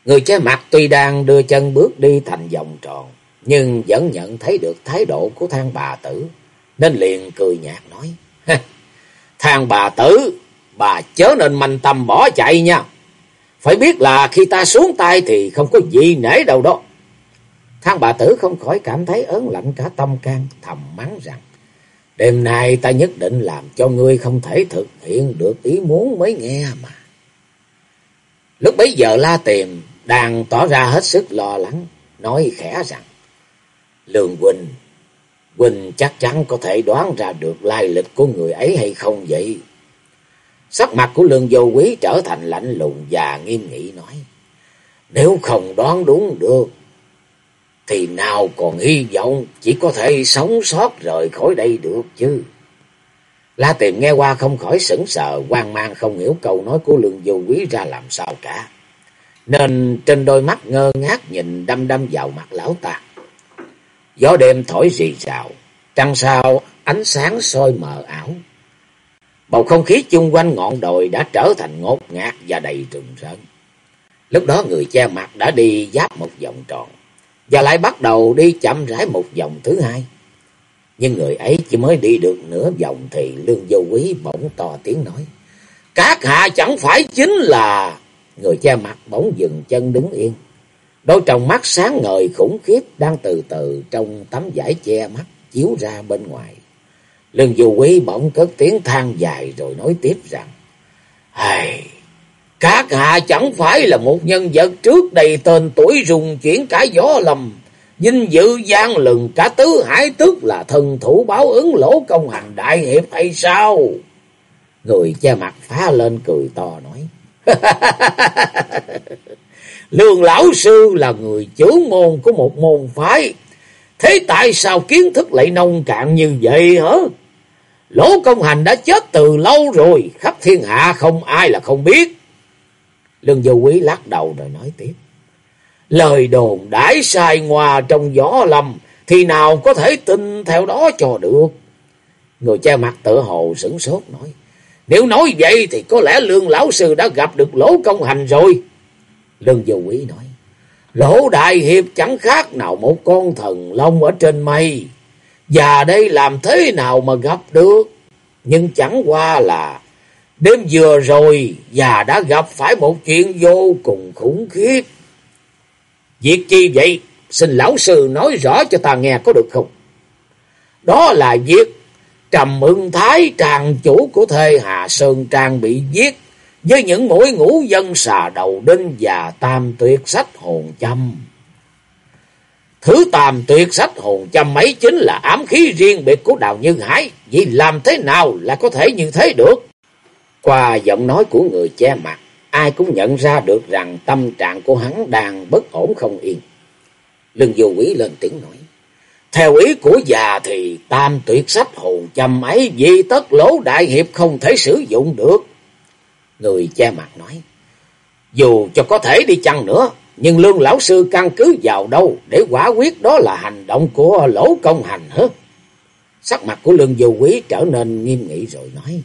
Người che mặt tuy đang đưa chân bước đi thành vòng tròn, nhưng vẫn nhận thấy được thái độ của thang bà tử, nên liền cười nhạt nói. Thang bà tử, bà chớ nên manh tâm bỏ chạy nha. Phải biết là khi ta xuống tay thì không có gì nể đâu đó. Thang bà tử không khỏi cảm thấy ớn lạnh cả tâm can, thầm mắng rằng. Đêm nay ta nhất định làm cho ngươi không thể thực hiện được ý muốn mới nghe mà. Lúc bấy giờ la tìm đang tỏ ra hết sức lo lắng, nói khẽ rằng, Lương Quỳnh, Quỳnh chắc chắn có thể đoán ra được lai lịch của người ấy hay không vậy? Sắc mặt của Lương Vô Quý trở thành lạnh lùng và nghiêm nghị nói, Nếu không đoán đúng được, thì nào còn hy vọng chỉ có thể sống sót rời khỏi đây được chứ. La Tiềm nghe qua không khỏi sững sờ, hoang mang không hiểu câu nói của Lương Du Quý ra làm sao cả nên trên đôi mắt ngơ ngác nhìn đăm đăm vào mặt lão ta. Gió đêm thổi rì rào, trăng sao ánh sáng soi mờ ảo. Bầu không khí chung quanh ngọn đồi đã trở thành ngột ngạt và đầy rừng rợn. Lúc đó người che mặt đã đi giáp một vòng tròn, và lại bắt đầu đi chậm rãi một vòng thứ hai. Nhưng người ấy chỉ mới đi được nửa vòng thì lương vô quý bỗng to tiếng nói. Các hạ chẳng phải chính là... Người che mặt bỗng dừng chân đứng yên. Đôi tròng mắt sáng ngời khủng khiếp đang từ từ trong tấm vải che mắt chiếu ra bên ngoài. Lương vô quý bỗng cất tiếng than dài rồi nói tiếp rằng. Hầy, các hạ chẳng phải là một nhân vật trước đây tên tuổi rùng chuyển cả gió lầm. Dinh dự gian lừng cả tứ hải tức là thần thủ báo ứng lỗ công hành đại hiệp hay sao? Người che mặt phá lên cười to nói. *laughs* Lương lão sư là người trưởng môn của một môn phái. Thế tại sao kiến thức lại nông cạn như vậy hả? Lỗ công hành đã chết từ lâu rồi, khắp thiên hạ không ai là không biết. Lương Vô Quý lắc đầu rồi nói tiếp. Lời đồn đãi sai ngoa trong gió lầm, thì nào có thể tin theo đó cho được. Người che mặt tự hồ sửng sốt nói. Nếu nói vậy thì có lẽ lương lão sư đã gặp được lỗ công hành rồi. Lương Vô Quý nói. Lỗ đại hiệp chẳng khác nào một con thần long ở trên mây. Và đây làm thế nào mà gặp được? Nhưng chẳng qua là đêm vừa rồi và đã gặp phải một chuyện vô cùng khủng khiếp. Việc chi vậy? Xin lão sư nói rõ cho ta nghe có được không? Đó là việc Trầm ưng thái tràng chủ của thê Hà Sơn Trang bị giết với những mũi ngũ dân xà đầu đinh và tam tuyệt sách hồn châm. Thứ tam tuyệt sách hồn châm ấy chính là ám khí riêng biệt của Đào Như Hải. Vì làm thế nào là có thể như thế được? Qua giọng nói của người che mặt, ai cũng nhận ra được rằng tâm trạng của hắn đang bất ổn không yên. Lương vô quý lên tiếng nói. Theo ý của già thì tam tuyệt sách hồn châm ấy vì tất lỗ đại hiệp không thể sử dụng được. Người che mặt nói. Dù cho có thể đi chăng nữa, nhưng lương lão sư căn cứ vào đâu để quả quyết đó là hành động của lỗ công hành hết. Sắc mặt của lương vô quý trở nên nghiêm nghị rồi nói.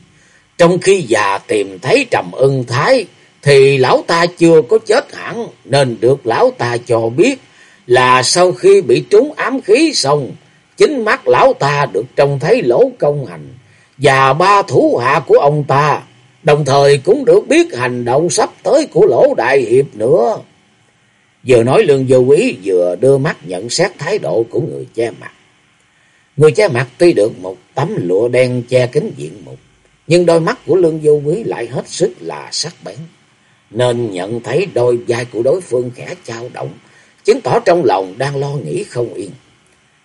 Trong khi già tìm thấy trầm ưng thái, thì lão ta chưa có chết hẳn, nên được lão ta cho biết là sau khi bị trúng ám khí xong, chính mắt lão ta được trông thấy lỗ công hành và ba thủ hạ của ông ta, đồng thời cũng được biết hành động sắp tới của lỗ đại hiệp nữa. Vừa nói lương vô quý vừa đưa mắt nhận xét thái độ của người che mặt. Người che mặt tuy được một tấm lụa đen che kính diện mục, nhưng đôi mắt của lương vô quý lại hết sức là sắc bén. Nên nhận thấy đôi vai của đối phương khẽ trao động, chứng tỏ trong lòng đang lo nghĩ không yên.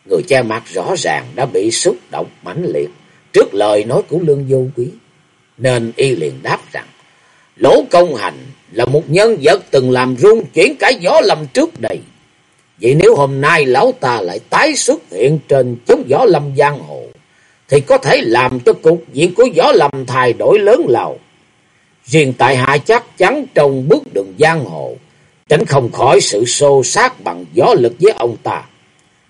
Người che mặt rõ ràng đã bị xúc động mãnh liệt trước lời nói của lương vô quý, nên y liền đáp rằng, Lỗ công hành là một nhân vật từng làm rung chuyển cả gió lâm trước đây. Vậy nếu hôm nay lão ta lại tái xuất hiện trên chốn gió lâm giang hồ, thì có thể làm cho cục diện của gió lâm thay đổi lớn lao. Riêng tại hạ chắc chắn trong bước đường giang hồ, tránh không khỏi sự xô sát bằng gió lực với ông ta.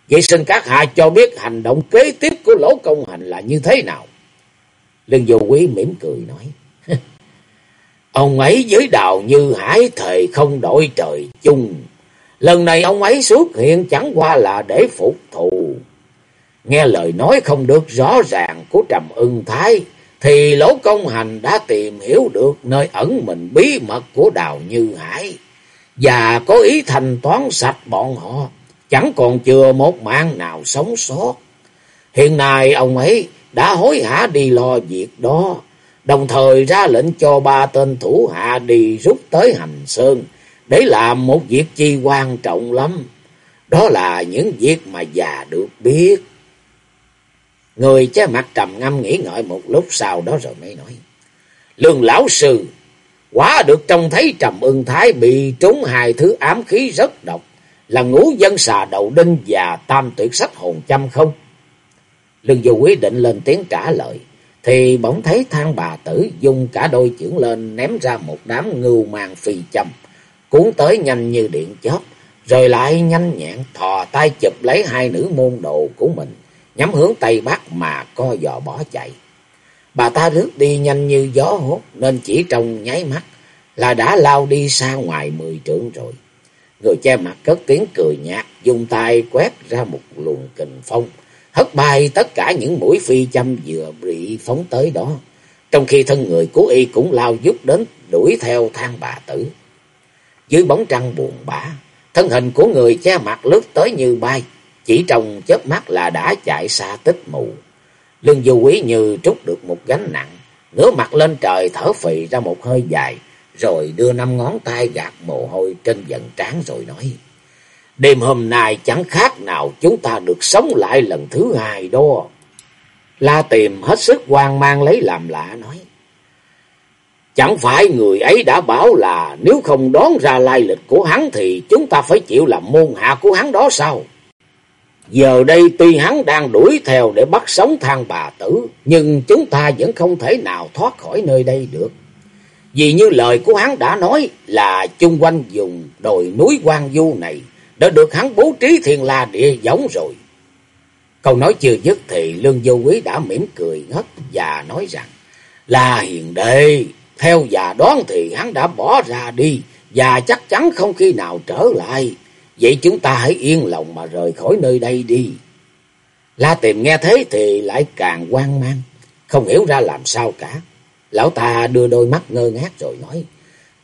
Vậy xin các hạ cho biết hành động kế tiếp của lỗ công hành là như thế nào? Lương Vô Quý mỉm cười nói. *laughs* Ông ấy với đào như hải thề không đổi trời chung. Lần này ông ấy xuất hiện chẳng qua là để phục thù. Nghe lời nói không được rõ ràng của Trầm ưng Thái, thì lỗ công hành đã tìm hiểu được nơi ẩn mình bí mật của đào như hải. Và có ý thanh toán sạch bọn họ, chẳng còn chừa một mạng nào sống sót. Hiện nay ông ấy đã hối hả đi lo việc đó đồng thời ra lệnh cho ba tên thủ hạ đi rút tới hành sơn để làm một việc chi quan trọng lắm. Đó là những việc mà già được biết. Người che mặt trầm ngâm nghĩ ngợi một lúc sau đó rồi mới nói. Lương lão sư, quả được trông thấy trầm ưng thái bị trúng hai thứ ám khí rất độc, là ngũ dân xà đầu đinh và tam tuyệt sách hồn châm không? Lương dù quyết định lên tiếng trả lời thì bỗng thấy thang bà tử dùng cả đôi chưởng lên ném ra một đám ngưu mang phi châm, cuốn tới nhanh như điện chớp, rồi lại nhanh nhẹn thò tay chụp lấy hai nữ môn đồ của mình, nhắm hướng Tây Bắc mà co giò bỏ chạy. Bà ta rước đi nhanh như gió hốt nên chỉ trong nháy mắt là đã lao đi xa ngoài mười trượng rồi. Người che mặt cất tiếng cười nhạt, dùng tay quét ra một luồng kình phong, hất bay tất cả những mũi phi châm vừa bị phóng tới đó. Trong khi thân người của y cũng lao giúp đến đuổi theo thang bà tử. Dưới bóng trăng buồn bã, thân hình của người che mặt lướt tới như bay, chỉ trong chớp mắt là đã chạy xa tích mù. Lương du quý như trút được một gánh nặng, ngửa mặt lên trời thở phì ra một hơi dài, rồi đưa năm ngón tay gạt mồ hôi trên dần trán rồi nói. Đêm hôm nay chẳng khác nào chúng ta được sống lại lần thứ hai đó. La tìm hết sức hoang mang lấy làm lạ nói. Chẳng phải người ấy đã bảo là nếu không đón ra lai lịch của hắn thì chúng ta phải chịu làm môn hạ của hắn đó sao? Giờ đây tuy hắn đang đuổi theo để bắt sống thang bà tử, nhưng chúng ta vẫn không thể nào thoát khỏi nơi đây được. Vì như lời của hắn đã nói là chung quanh vùng đồi núi quan du này đã được hắn bố trí thiên la địa giống rồi. Câu nói chưa dứt thì Lương Vô Quý đã mỉm cười ngất và nói rằng là hiền đệ, theo già đoán thì hắn đã bỏ ra đi và chắc chắn không khi nào trở lại. Vậy chúng ta hãy yên lòng mà rời khỏi nơi đây đi. La tìm nghe thế thì lại càng quan mang, không hiểu ra làm sao cả. Lão ta đưa đôi mắt ngơ ngác rồi nói,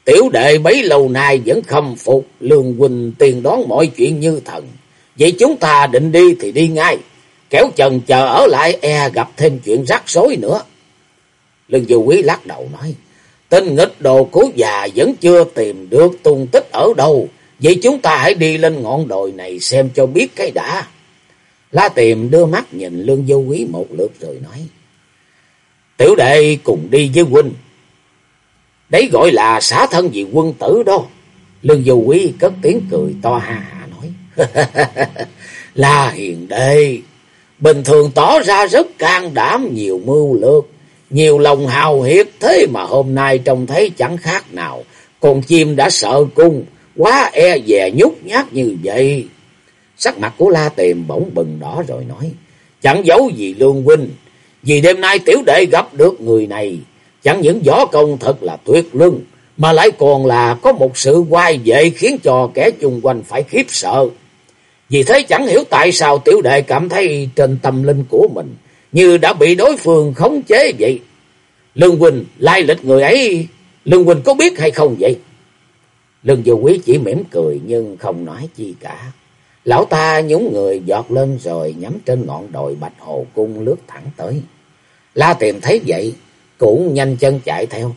Tiểu đệ bấy lâu nay vẫn khâm phục, Lương Huynh tiền đoán mọi chuyện như thần. Vậy chúng ta định đi thì đi ngay, kéo chần chờ ở lại e gặp thêm chuyện rắc rối nữa. Lương Du Quý lắc đầu nói, Tên nghịch đồ cố già vẫn chưa tìm được tung tích ở đâu, vậy chúng ta hãy đi lên ngọn đồi này xem cho biết cái đã. La tìm đưa mắt nhìn Lương vô Quý một lượt rồi nói, Tiểu đệ cùng đi với huynh. Đấy gọi là xả thân vì quân tử đó. Lương vô Quý cất tiếng cười to ha hà nói. *laughs* là hiền đệ. Bình thường tỏ ra rất can đảm nhiều mưu lược. Nhiều lòng hào hiệp thế mà hôm nay trông thấy chẳng khác nào. Con chim đã sợ cung. Quá e dè nhút nhát như vậy. Sắc mặt của La Tiềm bỗng bừng đỏ rồi nói. Chẳng giấu gì Lương Huynh. Vì đêm nay tiểu đệ gặp được người này, chẳng những võ công thật là tuyệt luân, mà lại còn là có một sự quay về khiến cho kẻ chung quanh phải khiếp sợ. Vì thế chẳng hiểu tại sao tiểu đệ cảm thấy trên tâm linh của mình như đã bị đối phương khống chế vậy. Lương Huynh, lai lịch người ấy, Lương Huynh có biết hay không vậy? Lương Vô Quý chỉ mỉm cười nhưng không nói chi cả. Lão ta nhúng người giọt lên rồi nhắm trên ngọn đồi bạch hồ cung lướt thẳng tới. La tìm thấy vậy, cũng nhanh chân chạy theo.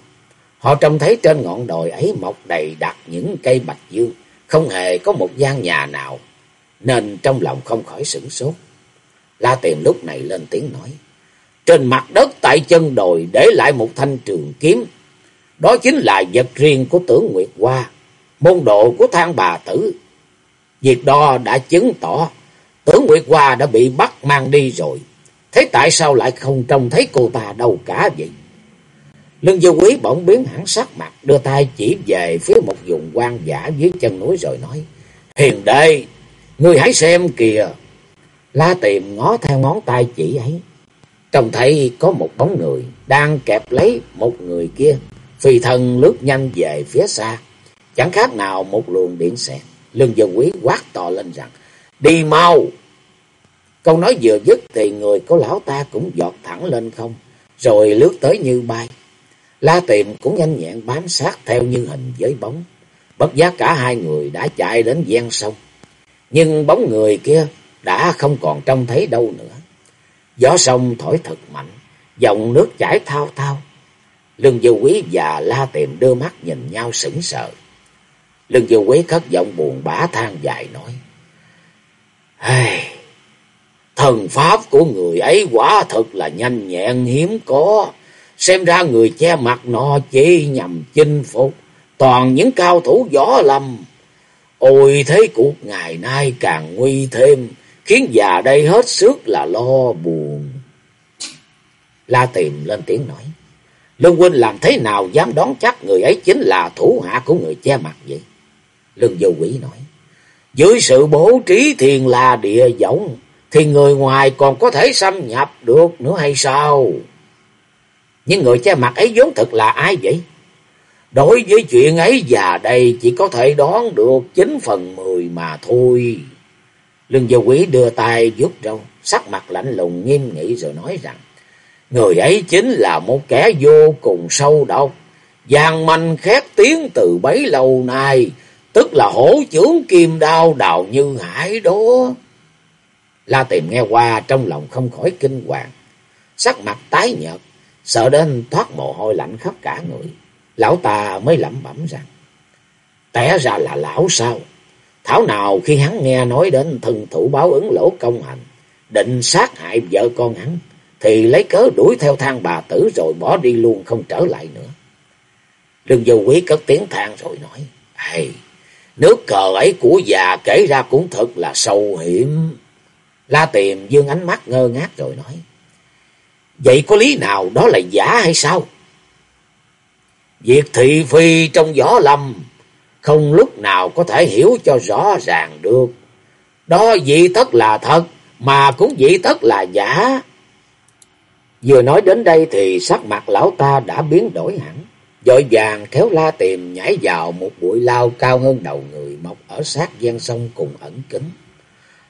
Họ trông thấy trên ngọn đồi ấy mọc đầy đặt những cây bạch dương, không hề có một gian nhà nào, nên trong lòng không khỏi sửng sốt. La tìm lúc này lên tiếng nói, trên mặt đất tại chân đồi để lại một thanh trường kiếm, đó chính là vật riêng của tưởng Nguyệt Hoa, môn độ của thang bà tử. Việc đó đã chứng tỏ tưởng Nguyệt Hoa đã bị bắt mang đi rồi. Thế tại sao lại không trông thấy cô ta đâu cả vậy? Lương Dư Quý bỗng biến hẳn sắc mặt, đưa tay chỉ về phía một vùng quan giả dưới chân núi rồi nói. Hiền đệ, ngươi hãy xem kìa. La tìm ngó theo ngón tay chỉ ấy. Trông thấy có một bóng người đang kẹp lấy một người kia. Phi thân lướt nhanh về phía xa. Chẳng khác nào một luồng điện xẹt. Lương Dương Quý quát to lên rằng. Đi mau! Câu nói vừa dứt thì người của lão ta cũng giọt thẳng lên không, rồi lướt tới như bay. La Tiệm cũng nhanh nhẹn bám sát theo như hình với bóng. Bất giác cả hai người đã chạy đến gian sông. Nhưng bóng người kia đã không còn trông thấy đâu nữa. Gió sông thổi thật mạnh, dòng nước chảy thao thao. Lương Dư Quý và La Tiệm đưa mắt nhìn nhau sững sờ. Lương Dư Quế khất giọng buồn bã than dài nói. Hey, Thần pháp của người ấy quả thật là nhanh nhẹn hiếm có. Xem ra người che mặt nọ chỉ nhằm chinh phục toàn những cao thủ võ lâm. Ôi thế cuộc ngày nay càng nguy thêm, khiến già đây hết sức là lo buồn. La tìm lên tiếng nói. Lương huynh làm thế nào dám đoán chắc người ấy chính là thủ hạ của người che mặt vậy? Lương vô quỷ nói. Dưới sự bố trí thiền là địa giống, thì người ngoài còn có thể xâm nhập được nữa hay sao? Nhưng người che mặt ấy vốn thực là ai vậy? Đối với chuyện ấy già đây chỉ có thể đoán được chín phần mười mà thôi. Lương Vô Quý đưa tay vuốt râu, sắc mặt lạnh lùng nghiêm nghị rồi nói rằng, người ấy chính là một kẻ vô cùng sâu độc, giang manh khét tiếng từ bấy lâu nay, tức là hổ trưởng kim đao đào như hải đó. La tìm nghe qua trong lòng không khỏi kinh hoàng. Sắc mặt tái nhợt, sợ đến thoát mồ hôi lạnh khắp cả người. Lão ta mới lẩm bẩm rằng, té ra là lão sao? Thảo nào khi hắn nghe nói đến thần thủ báo ứng lỗ công hành, định sát hại vợ con hắn, thì lấy cớ đuổi theo thang bà tử rồi bỏ đi luôn không trở lại nữa. Lương dầu Quý cất tiếng than rồi nói, Ây, nước cờ ấy của già kể ra cũng thật là sâu hiểm. La Tiềm dương ánh mắt ngơ ngác rồi nói. Vậy có lý nào đó là giả hay sao? Việc thị phi trong gió lâm không lúc nào có thể hiểu cho rõ ràng được. Đó dị tất là thật, mà cũng dị tất là giả. Vừa nói đến đây thì sắc mặt lão ta đã biến đổi hẳn. Dội vàng kéo la tìm nhảy vào một bụi lao cao hơn đầu người mọc ở sát gian sông cùng ẩn kính.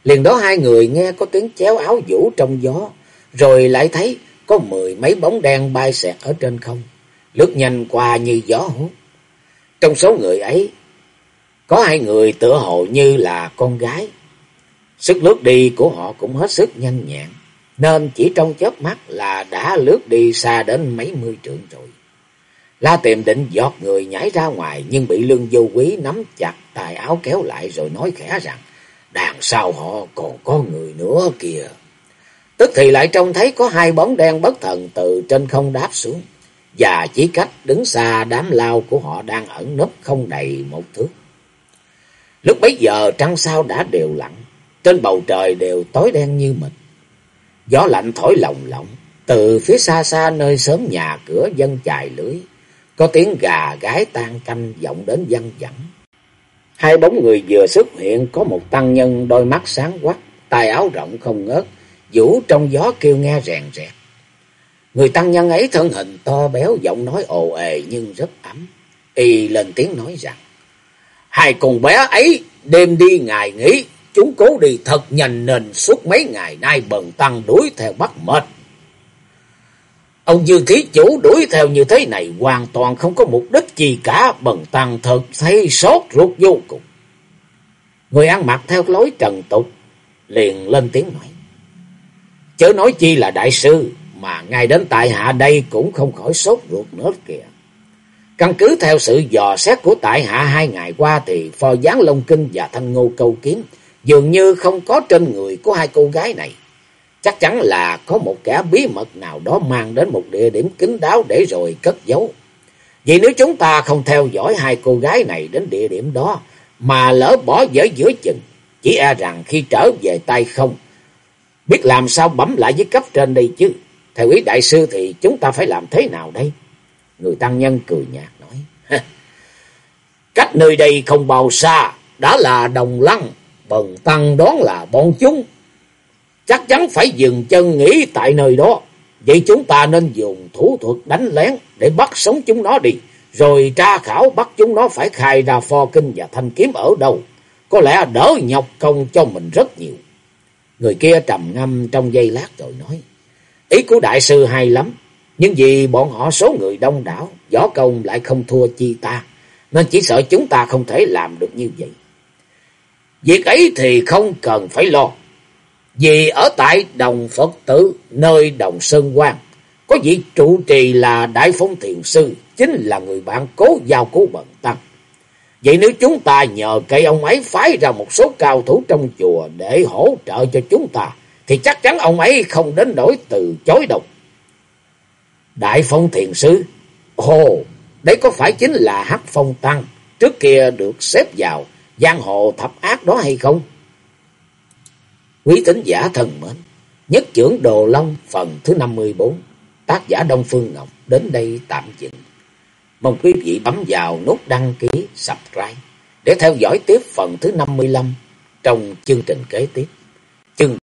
Liền đó hai người nghe có tiếng chéo áo vũ trong gió, rồi lại thấy có mười mấy bóng đen bay xẹt ở trên không, lướt nhanh qua như gió hút. Trong số người ấy, có hai người tựa hồ như là con gái. Sức lướt đi của họ cũng hết sức nhanh nhẹn, nên chỉ trong chớp mắt là đã lướt đi xa đến mấy mươi trượng rồi. La tìm định giọt người nhảy ra ngoài nhưng bị lương vô quý nắm chặt tài áo kéo lại rồi nói khẽ rằng đằng sau họ còn có người nữa kìa. Tức thì lại trông thấy có hai bóng đen bất thần từ trên không đáp xuống và chỉ cách đứng xa đám lao của họ đang ẩn nấp không đầy một thước. Lúc bấy giờ trăng sao đã đều lặng, trên bầu trời đều tối đen như mịt. Gió lạnh thổi lồng lộng, từ phía xa xa nơi sớm nhà cửa dân chài lưới, có tiếng gà gái tan canh vọng đến văng vẳng. Hai bóng người vừa xuất hiện có một tăng nhân đôi mắt sáng quắc, tay áo rộng không ngớt, vũ trong gió kêu nghe rèn rẹt. Người tăng nhân ấy thân hình to béo, giọng nói ồ ề nhưng rất ấm. Y lên tiếng nói rằng, Hai con bé ấy đêm đi ngày nghỉ, chúng cố đi thật nhanh nên suốt mấy ngày nay bần tăng đuổi theo bắt mệt. Ông Dương Thí Chủ đuổi theo như thế này hoàn toàn không có mục đích gì cả, bần tăng thật thấy sốt ruột vô cùng. Người ăn mặc theo lối trần tục, liền lên tiếng nói. Chớ nói chi là đại sư, mà ngay đến tại hạ đây cũng không khỏi sốt ruột nữa kìa. Căn cứ theo sự dò xét của tại hạ hai ngày qua thì phò gián Long Kinh và Thanh Ngô Câu Kiếm dường như không có trên người của hai cô gái này. Chắc chắn là có một kẻ bí mật nào đó mang đến một địa điểm kín đáo để rồi cất giấu. Vì nếu chúng ta không theo dõi hai cô gái này đến địa điểm đó mà lỡ bỏ dở giữa chừng, chỉ e rằng khi trở về tay không, biết làm sao bấm lại với cấp trên đây chứ. Theo ý đại sư thì chúng ta phải làm thế nào đây? Người tăng nhân cười nhạt nói. *laughs* Cách nơi đây không bao xa, đã là đồng lăng, bần tăng đoán là bọn chúng. Chắc chắn phải dừng chân nghỉ tại nơi đó. Vậy chúng ta nên dùng thủ thuật đánh lén để bắt sống chúng nó đi. Rồi tra khảo bắt chúng nó phải khai ra pho kinh và thanh kiếm ở đâu. Có lẽ đỡ nhọc công cho mình rất nhiều. Người kia trầm ngâm trong giây lát rồi nói. Ý của đại sư hay lắm. Nhưng vì bọn họ số người đông đảo, võ công lại không thua chi ta, nên chỉ sợ chúng ta không thể làm được như vậy. Việc ấy thì không cần phải lo. Vì ở tại đồng Phật tử, nơi đồng Sơn Quang, có vị trụ trì là Đại Phong Thiền Sư, chính là người bạn cố giao cố bận tăng. Vậy nếu chúng ta nhờ cây ông ấy phái ra một số cao thủ trong chùa để hỗ trợ cho chúng ta, thì chắc chắn ông ấy không đến nỗi từ chối đâu. Đại Phong Thiền Sư? Ồ, đấy có phải chính là Hắc Phong Tăng, trước kia được xếp vào giang hồ thập ác đó hay không? Quý tính giả thần mến, nhất trưởng Đồ Long phần thứ 54, tác giả Đông Phương Ngọc đến đây tạm dừng. Mong quý vị bấm vào nút đăng ký, subscribe để theo dõi tiếp phần thứ 55 trong chương trình kế tiếp. Chương